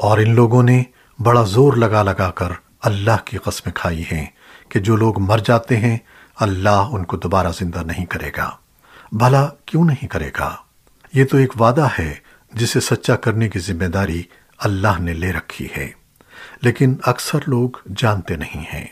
اور ان لوگوں نے بڑا زور لگا لگا کر اللہ کی قسمیں کھائی ہیں کہ جو لوگ مر جاتے ہیں، اللہ ان کو دوبارہ زندہ نہیں کرے گا۔ بھلا کیوں نہیں کرے گا؟ یہ تو ایک وعدہ ہے جسے سچا کرنے کی ذمہ داری اللہ نے لے رکھی ہے۔ لیکن اکثر لوگ جانتے نہیں ہیں۔